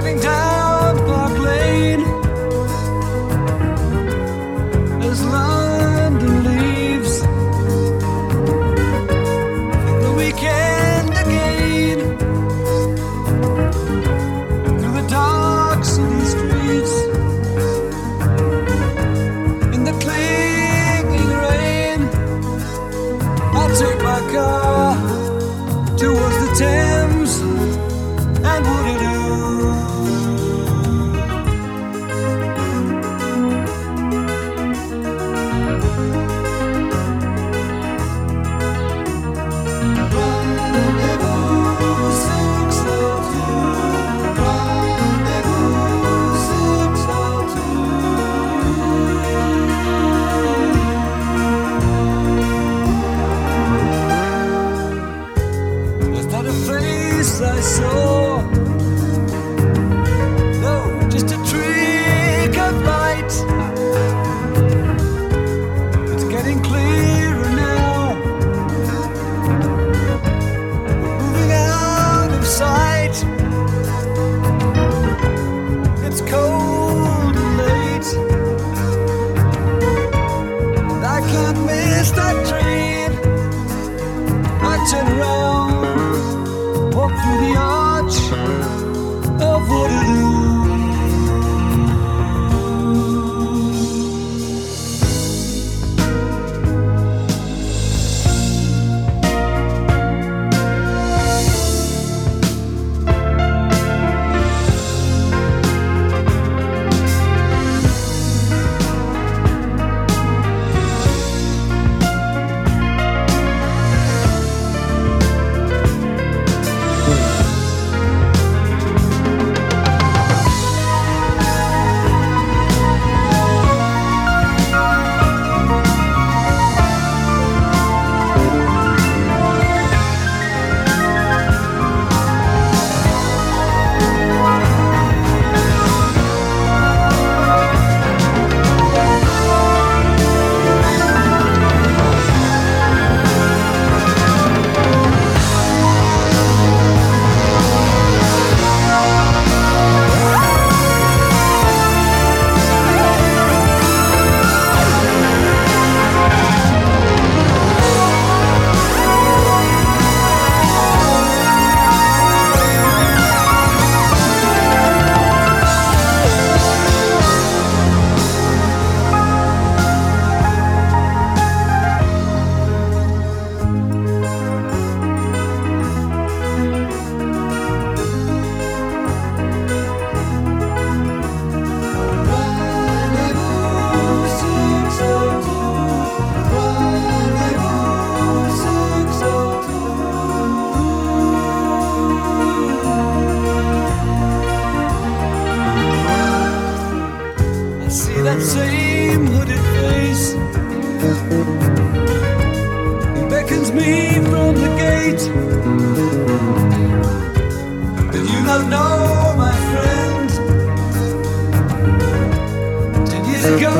Driving down Park Lane as London leaves for the weekend again through the dark city streets in the clinging rain. I'll take my car towards the Thames and Waterloo. Train. I turn around, walk through the arch of Waterloo. That same hooded face. He beckons me from the gate. Did you not know, my friend? Ten years ago,